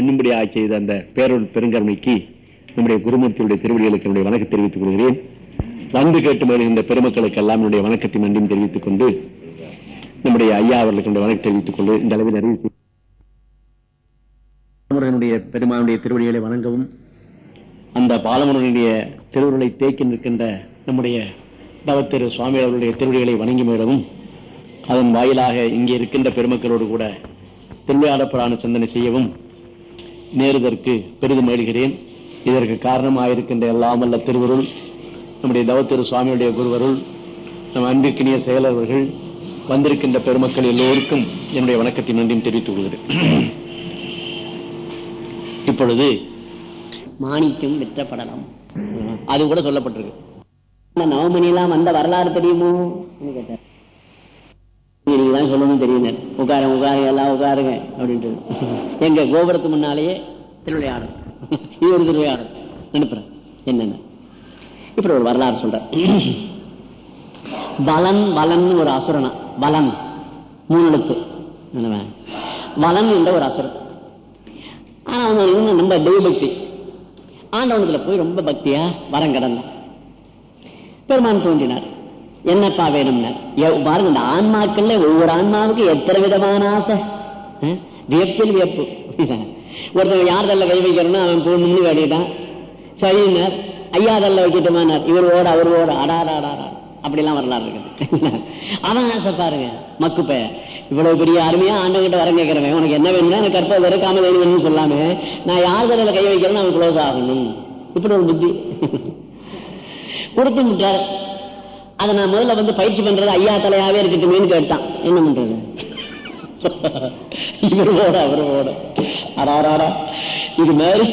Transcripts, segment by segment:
என்னும்படியாக செய்த அந்த பேரொருள் பெருங்கருணைக்கு நம்முடைய குருமூர்த்தியுடைய திருவடிகளுக்கு என்னுடைய வணக்கம் தெரிவித்துக் கொள்கிறேன். வந்து கேட்டு வருகின்ற பெருமக்களுக்கு எல்லாம் என்னுடைய வணக்கத்தை நன்றியும் தெரிவித்துக் கொண்டு நம்முடைய ஐயா அவர்களுக்கு என்னுடைய வணக்கம் தெரிவித்துக் கொண்டு இந்த அளவில் அறிவித்து பாலமுருகனுடைய பெருமானுடைய திருவடிகளை வணங்கவும். அந்த பாலமுருகனுடைய திருவுருளை தேக்கி நிற்கின்ற நம்முடைய தவத்திரு சுவாமி அவர்களுடைய திருவடிகளை வணங்கி மேடவும் அதன் வாயிலாக இங்கே இருக்கின்ற பெருமக்களோடு கூட திருவிளையாடப்படான சிந்தனை செய்யவும். நேருதற்கு பெரிதும் எழுகிறேன் இதற்கு காரணமாயிருக்கின்ற எல்லாம் அல்ல திருவருள் நம்முடைய தவத்திரு சுவாமியுடைய குருவருள் நம் அன்பிற்கினிய செயலர்கள் வந்திருக்கின்ற பெருமக்கள் எல்லோருக்கும் என்னுடைய வணக்கத்தை நன்றியும் தெரிவித்துக் கொள்கிறேன். இப்பொழுது மாணிக்கம் விற்றப்படலாம் அது கூட சொல்லப்பட்டிருக்கு. ஆனா நவமணிலாம் வந்த வரலாறு தெரியுமோ? கேட்டார் நீங்க சொல்லணும் தெரியும் உட்காருங்க உட்காருங்க எல்லாம் உட்காருங்க அப்படின்ட்டு. எங்க கோபுரத்து முன்னாலேயே திருவிளையாடும் இது ஒரு திருவிளையாடும் அனுப்புறேன். என்னென்ன? இப்படி ஒரு வரலாறு சொல்ற பலன் பலன் ஒரு அசுரனா. பலன் மூணு எழுத்து. வலன் என்ற ஒரு அசுரன். ஆனா அவன் இன்னும் ரொம்ப தெய்வபக்தி ஆண்டவனத்துல போய் ரொம்ப பக்தியா வரம் கடந்தான். பெருமான் தோன்றினார். என்னப்பா வேணும்னா? பாருங்க இந்த ஆன்மாக்கள்ல ஒவ்வொரு ஆன்மாவுக்கு எத்தனை விதமான ஆசை? வியப்பில் வியப்பு. ஒருத்தன் யார் தள்ள கை வைக்கிறோம்னா அவன் போகணும்னு கேட்டுக்கிட்டான். சரின்னார் ஐயா தள்ள வைக்கட்டுமானார் இவர் ஓட அவர் ஓட. அடாடாடா அப்படிலாம் வரலாறு இருக்குது. அவன் ஆசை பாருங்க மக்கு இவ்வளவு பெரிய அருமையா ஆண்டவங்கிட்ட வர கேட்கிறவன். உனக்கு என்ன வேணும்னா எனக்கு கற்ப வர வேணும்னு சொல்லாம நான் யார் தலையில கை வைக்கிறேன்னு அவன் க்ளோஸ் ஆகணும். இப்படி ஒரு புத்தி. கொடுத்து விட்டார் அதை நான் முதல்ல வந்து பயிற்சி பண்றது ஐயா தலையாவே இருக்கட்டுமேனு கேட்டான். என்ன பண்றது? இவர் ஓட அவர் ஓட அடாராடா இது மாதிரி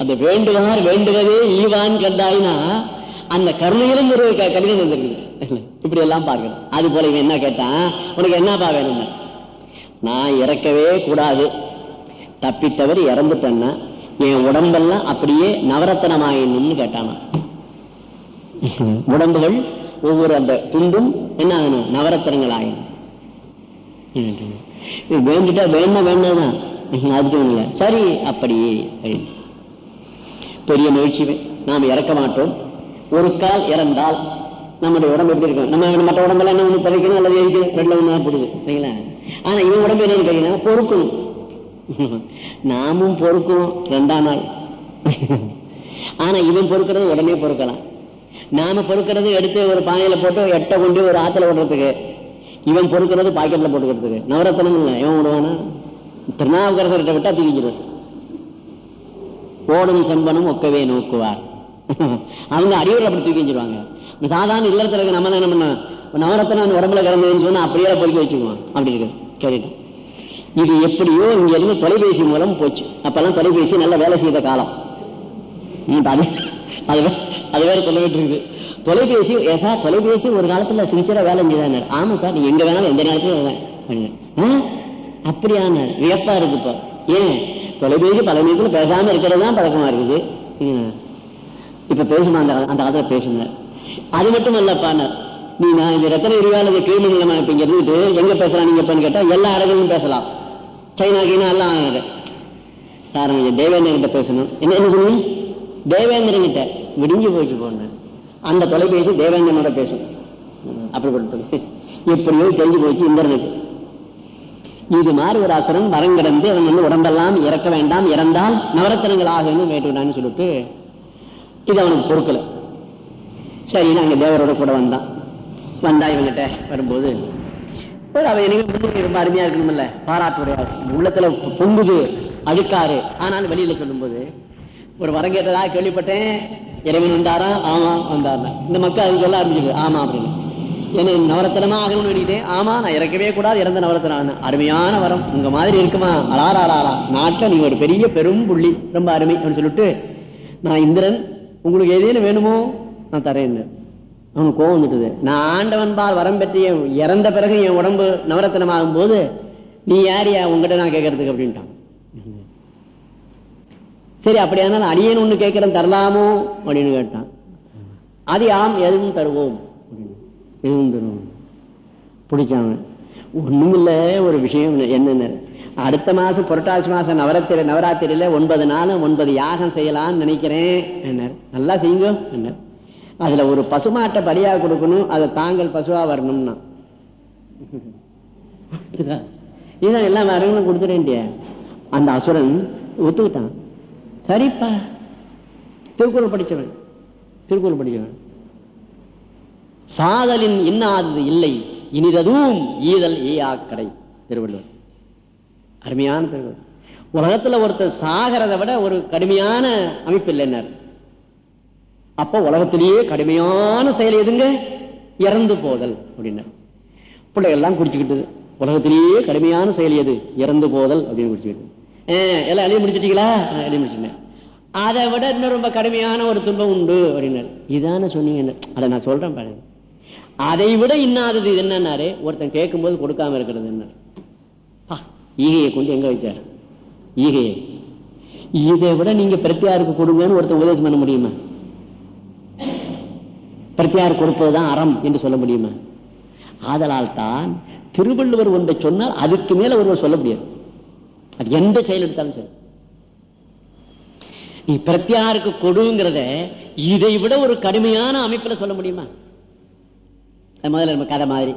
அந்த வேண்டுவார் வேண்டுவதே ஈவான் கண்டாயினா அந்த கருணையிலும் ஒரு கடிதம் வந்திருக்கு இப்படி எல்லாம் பார்க்கணும். அது போல இவன் என்ன கேட்டான்? உனக்கு என்னப்பா வேணும் நான் இறக்கவே கூடாது. தப்பித்தவர் இறந்துட்டேன்னா என் உடம்பெல்லாம் அப்படியே நவரத்தனமாயினும்னு கேட்டானா. உடம்புகள் ஒவ்வொரு அந்த துண்டும் என்ன ஆகணும் நவரத்தினங்கள் ஆகணும் இது வேண்டிட்டா வேணா வேண்டாதான் அதுக்கு இல்லை. சரி அப்படியே பெரிய மகிழ்ச்சி நாம் இறக்க மாட்டோம். ஒரு கால் இறந்தால் நம்முடைய உடம்பு எப்படி இருக்கும்? நம்ம மற்ற உடம்பெல்லாம் என்ன ஒண்ணு பதைக்கணும்? அல்லது எரிக்கணும் ரெண்டுல ஒண்ணு போடுது. சரிங்களா? ஆனா இவன் உடம்பு என்னன்னு கேட்டீங்கன்னா பொறுக்கணும். நாமும் பொறுக்கணும். ரெண்டாம் நாள். ஆனா இவன் பொறுக்கிறது உடனே பொறுக்கலாம். நாம பொறுக்கிறது எடுத்து ஒரு பானையில போட்டு எட்டை கொண்டு ஒரு ஆத்துல விடுறதுக்கு. இவன் பொறுக்கிறது பாக்கெட்ல போட்டுக்கிறதுக்கு. நவரத்தனம் இல்லை. இவன் விடுவானா? திருநாவுக்கரசர்கிட்ட விட்டா தூக்கிக்கிறது ஓடும் செம்பனும் ஒக்கவே நோக்குவார். அவங்க அறிவுரை அப்படி தூக்கி வச்சிருவாங்க. சாதாரண இல்லத்துல இருக்க நம்ம என்ன பண்ண நவரத்தனம் அந்த உடம்புல கிடந்ததுன்னு சொன்னா அப்படியே பொறுக்கி வச்சுக்குவான் அப்படி இருக்கு. கேட்டு இது எப்படியோ இங்க இருந்து தொலைபேசி மூலம் போச்சு. அப்பெல்லாம் தொலைபேசி நல்ல வேலை செய்த காலம். நீ அது அது அது வேற சொல்லிட்டு இருக்குது. தொலைபேசி ஏசா தொலைபேசி ஒரு காலத்துல சின்சியரா வேலை செஞ்சுதானார். ஆமா சார் நீ எங்க வேணாலும் எந்த நேரத்திலும் அப்படியான வியப்பா இருக்கு இப்போ. ஏன்? தொலைபேசி பல நேரத்துல பேசாம இருக்கிறது தான் பழக்கமா இருக்குது. இப்ப பேசுமா அந்த அந்த காலத்துல பேசுங்க. அது மட்டும் அல்லப்பானார் நீ நான் இந்த ரத்தன எரிவாளது கீழ்மை நிலமா இப்ப இங்க இருந்துட்டு எங்க பேசலாம் நீங்க எப்பன்னு கேட்டா எல்லா இடங்களிலும் பேசலாம். சைனா கீனா எல்லாம் சார் நீங்க கிட்ட பேசணும். என்ன என்ன சொன்னீங்க? தேவேந்திரன் கிட்ட விடிஞ்சு போச்சு போன அந்த தொலைபேசி தேவேந்திரனோட பேசும். அப்படிப்பட்ட எப்படியோ தெரிஞ்சு போச்சு இந்திரனுக்கு. இது மாதிரி ஒரு அசுரன் மரம் கிடந்து அவன் வந்து உடம்பெல்லாம் இறக்க வேண்டாம் இறந்தால் நவரத்தனங்கள் ஆகணும் வேட்டுவிடான்னு சொல்லிட்டு இது அவனுக்கு பொறுக்கல. சரி நாங்க தேவரோட கூட வந்தான். வந்தா இவங்கிட்ட வரும்போது அவன் எனக்கு ரொம்ப அருமையா இருக்கணும்ல பாராட்டுடைய உள்ளத்துல பொங்குது அழுக்காரு ஆனாலும் வெளியில சொல்லும்போது ஒரு வரம் கேட்டதா? கேள்விப்பட்டேன். இறைவன் வந்தாரா? ஆமா வந்தாரா இந்த மக்கள் அது சொல்ல ஆரம்பிச்சது ஆமா அப்படின்னு. என்ன நவரத்தனமா ஆகணும்னு வேண்டிக்கிட்டேன் ஆமா நான் இறக்கவே கூடாது இறந்த நவரத்தனம் அருமையான வரம். உங்க மாதிரி இருக்குமா? அலாராரா நாட்டில் நீங்க ஒரு பெரிய பெரும் புள்ளி. ரொம்ப அருமை அப்படின்னு சொல்லிட்டு நான் இந்திரன் உங்களுக்கு ஏதேனும் வேணுமோ நான் தரேன் அவனுக்கு கோவம் வந்துட்டுது. நான் ஆண்டவன் பால் வரம் பெற்ற இறந்த பிறகு என் உடம்பு நவரத்தனம் ஆகும் போது நீ யாரியா உங்ககிட்ட நான் கேட்கறதுக்கு அப்படின்ட்டான். சரி அப்படியானால் அடியேன் ஒண்ணு கேட்கிறேன் தரலாமோ? அப்படின்னு கேட்டான். அது ஆம் எதுவும் தருவோம். எதுவும் தருவோம். பிடிச்சாங்க ஒண்ணுமில்ல ஒரு விஷயம் என்னென்ன? அடுத்த மாசம் புரட்டாசி மாசம் நவராத்திரி நவராத்திரியில ஒன்பது நாளும் ஒன்பது யாகம் செய்யலாம்னு நினைக்கிறேன் என்ன நல்லா செய்யுங்க என்ன அதுல ஒரு பசுமாட்டை பலியா கொடுக்கணும் அதை தாங்கள் பசுவா வரணும்னா. இதான் எல்லா வரங்களும் கொடுத்துட்டேன் அந்த அசுரன் ஒத்துக்கிட்டான். சரிப்பா. திருக்குறள் படிச்சவன் திருக்குறள் படிச்சவன். சாதலின் இன்னாதது இல்லை இனிததும் ஈதல் ஏயாக்கடை திருவள்ளுவர் அருமையான திருவள்ளுவர் உலகத்துல ஒருத்தர் சாகிறத விட ஒரு கடுமையான அமைப்பு இல்லைன்னார் அப்ப உலகத்திலேயே கடுமையான செயல் எதுங்க? இறந்து போதல் அப்படின்னார். பிள்ளைகள் எல்லாம் குடிச்சுக்கிட்டது. உலகத்திலேயே கடுமையான செயல் எது? இறந்து போதல் அப்படின்னு குடிச்சுக்கிட்டு எல்லாம் எழுதி முடிச்சிட்டீங்களா? எழுதி முடிச்சுட்டேன் அதை விட இன்னும் ரொம்ப கடுமையான ஒரு துன்பம் உண்டு அப்படின்னாரு. இதான சொன்னீங்க அதை நான் சொல்றேன் பாருங்க. அதை விட இன்னாதது இது என்னன்னாரு? ஒருத்தன் கேட்கும்போது கொடுக்காம இருக்கிறது என்ன ஈகையை கொண்டு எங்க வைச்சார் ஈகையை. இதை விட நீங்க பிரத்தியாருக்கு கொடுங்கன்னு ஒருத்தன் உபதேசம் பண்ண முடியுமா? பிரத்தியார் கொடுப்பதுதான் அறம் என்று சொல்ல முடியுமா? ஆதலால் தான் திருவள்ளுவர் ஒன்றை சொன்னால் அதுக்கு மேல ஒருவர் சொல்ல முடியாது. அது எந்த செயல் எடுத்தாலும் சரி. நீ பிரத்யாருக்கு கொடுங்கிறத இதை விட ஒரு கடுமையான அமைப்புல சொல்ல முடியுமா? முதல்ல நம்ம கதை மாதிரி.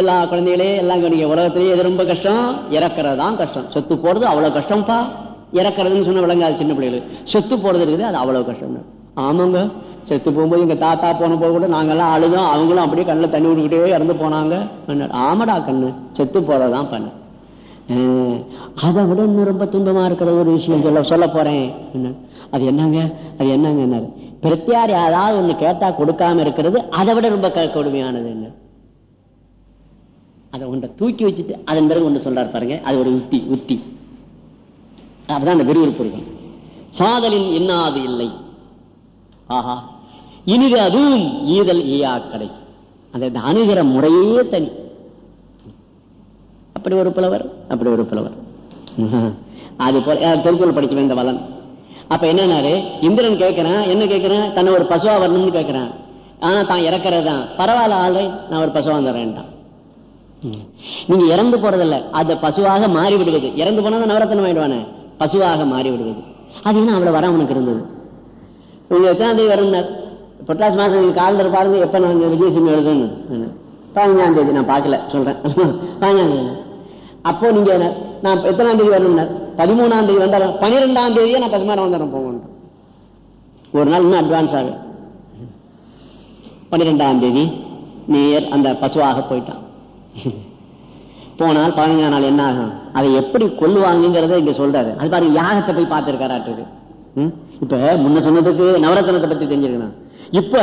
எல்லா குழந்தைகளே எல்லாம் நீங்க உலகத்திலேயே எது ரொம்ப கஷ்டம்? இறக்குறது தான் கஷ்டம். சொத்து போறது அவ்வளவு கஷ்டம்ப்பா இறக்குறதுன்னு சொன்ன விளங்காது சின்ன பிள்ளைகளுக்கு சொத்து போறது இருக்குது அது அவ்வளவு கஷ்டம் ஆமாங்க. செத்து போகும்போது எங்க தாத்தா போன போது கூட நாங்கெல்லாம் அழுதோம். அவங்களும் அப்படியே கண்ணில் தண்ணி விட்டுக்கிட்டே இறந்து போனாங்க. ஆமடா ஆமாடா கண்ணு. செத்து போறதான் பண்ணு அதை விட இன்னும் ரொம்ப துன்பமா இருக்கிற ஒரு விஷயம் சொல்ல சொல்ல போறேன். அது என்னங்க? அது என்னங்க என்ன பிரத்தியார் யாராவது ஒண்ணு கேட்டா கொடுக்காம இருக்கிறது அதை விட ரொம்ப க- கொடுமையானது என்ன? அதை ஒன்றை தூக்கி வச்சுட்டு அதன் பிறகு ஒன்று சொல்றாரு பாருங்க அது ஒரு உத்தி உத்தி. அப்பதான் அந்த விறுவிறுப்பு இருக்கும் சாதலின் என்னாது இல்லை. ஆஹா. இனிது அதுவும் ஈதல் ஈயாக்கடை அந்த அணுகிற முறையே தனி. அப்படி ஒரு புலவர் அப்படி ஒரு புலவர். அது போல திருக்குறள் படிக்க இந்த வளன். அப்ப என்னன்னாரு? இந்திரன் கேட்கிறான் என்ன கேட்கிறான் தன்னை ஒரு பசுவா வரணும்னு கேட்கிறான் ஆனா தான் இறக்குறது தான் பரவாயில்ல ஆளை நான் ஒரு பசுவா வந்துடுறேன்டான் நீங்க இறந்து போறதில்ல. அது பசுவாக மாறி விடுவது இறந்து போனா நவரத்தனம் ஆயிடுவானே. பசுவாக மாறி விடுவது அது என்ன அவ்வளவு வர அவனுக்கு இருந்தது? உங்க எத்தனாம் தேதி வரும்னார்? புரட்டாசி மாசம் காலில் பாருங்க எப்ப நான் விஜயசிம்மி எழுதுன்னு. பதினஞ்சாம் தேதி நான் பார்க்கல சொல்றேன். பதினஞ்சாம் தேதி. அப்போ நீங்க நான் எத்தனாம் தேதி வரணும்னார் பதிமூணாம் தேதி வந்தாலும் பனிரெண்டாம் தேதியே நான் பசுமாரம் வந்துடுறேன் போகணும் ஒரு நாள் இன்னும் அட்வான்ஸ் ஆகும் பன்னிரெண்டாம் தேதி நேர் அந்த பசுவாக போயிட்டான். போனால் பதினஞ்சாம் நாள் என்ன ஆகும்? அதை எப்படி கொள்ளுவாங்கிறத இங்க சொல்றாரு. அது பாருங்க யாகத்தை போய் பார்த்திருக்காராட்டு இப்ப முன்ன சொன்னதுக்கு நவரத்தனத்தை பத்தி தெரிஞ்சிருக்கணும். இப்ப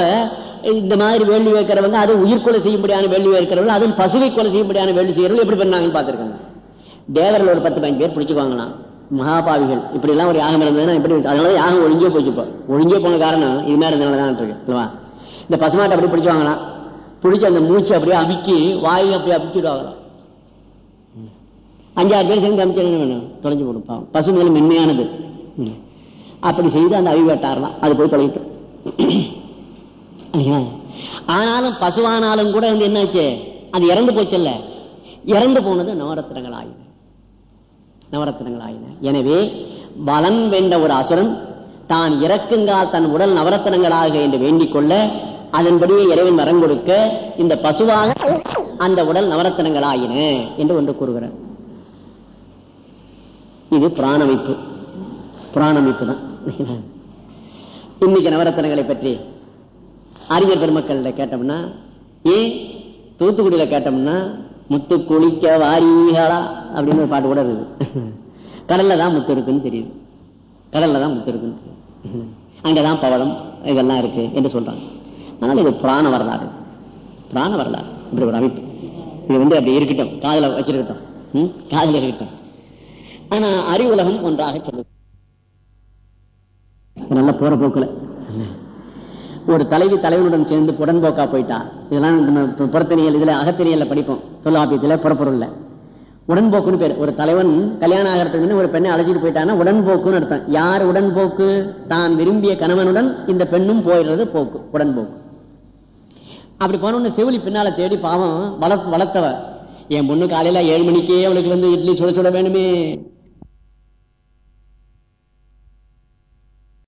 இந்த மாதிரி வேள்வி வைக்கிறவங்க அது உயிர்கொலை செய்யும்படியான வேள்வி வைக்கிறவங்க அதுவும் பசுவை கொலை செய்யும்படியான வேள்வி செய்யறவங்க எப்படி பண்ணாங்கன்னு பாத்துருக்காங்க தேவர்கள் ஒரு பத்து பதினஞ்சு பேர் பிடிச்சுக்குவாங்களாம் மகாபாவிகள். இப்படி எல்லாம் ஒரு யாகம் இருந்ததுன்னா இப்படி அதனால யாகம் ஒழிஞ்சே போச்சு ஒழுங்கே ஒழிஞ்சே போன காரணம் இது மாதிரி இருந்தனால தான் இருக்கு இல்லவா? இந்த பசுமாட்டை அப்படி பிடிச்சுவாங்களாம் பிடிச்சி அந்த மூச்சு அப்படியே அமுக்கி வாயை அப்படியே அமுக்கிடுவாங்களாம் அஞ்சாறு பேர் சேர்ந்து அமுச்சு என்ன வேணும்? தொலைஞ்சு கொடுப்பாங்க பசு மேல மென்மையானது. அப்படி செய்து அந்த அவிவேட்டாரலாம் அது போய் தொலைக்கும் ஆனாலும் பசுவானாலும் கூட வந்து என்னாச்சு? அது இறந்து போச்சல்ல இறந்து போனது நவரத்தினங்கள் ஆயின நவரத்தினங்கள் ஆயின எனவே பலன் வென்ற ஒரு அசுரன் தான் இறக்குங்கால் தன் உடல் நவரத்தினங்களாக என்று வேண்டிக் கொள்ள அதன்படியே இறைவன் வரம் கொடுக்க இந்த பசுவாக அந்த உடல் நவரத்தனங்களாயின என்று ஒன்று கூறுகிறார். இது பிராணமைப்பு. பிராணமைப்பு தான். இன்னைக்கு நவரத்தினங்களை பற்றி அறிஞர் பெருமக்கள் கேட்டோம்னா ஏன் தூத்துக்குடியில கேட்டோம்னா முத்து குளிக்க வாரீகளா? அப்படின்னு ஒரு பாட்டு கூட இருக்குது. கடல்ல தான் முத்து இருக்குன்னு தெரியுது. கடல்ல தான் முத்து இருக்குன்னு தெரியுது. அங்கதான் பவளம் இதெல்லாம் இருக்கு என்று சொல்றாங்க. அதனால இது புராண வரலாறு. புராண வரலாறு. இப்படி ஒரு அமைப்பு. இது வந்து அப்படி இருக்கட்டும். காதல வச்சிருக்கட்டும். காதல இருக்கட்டும். ஆனா அறிவுலகம் ஒன்றாக சொல்லுது. நல்ல போற போக்குல. ஒரு தலைவி தலைவனுடன் சேர்ந்து உடன்போக்கா போயிட்டா. இதெல்லாம் நம்ம புறத்தினியல் இதுல அகத்தினியல்ல படிப்போம். தொல்லாப்பியத்துல புறப்பொருள்ல உடன்போக்குன்னு பேர். ஒரு தலைவன் கல்யாணம் ஆகிறதுக்கு முன்ன ஒரு பெண்ணை அழைச்சிட்டு போயிட்டான்னா உடன்போக்குன்னு அர்த்தம். யார் உடன்போக்கு? தான் விரும்பிய கணவனுடன் இந்த பெண்ணும் போயிடுறது போக்கு உடன்போக்கு. அப்படி போன உடனே செவிலி பின்னால தேடி பாவம் வளர்த்தவ. என் பொண்ணு காலையில ஏழு மணிக்கே அவளுக்கு வந்து இட்லி சுட சுட வேணுமே.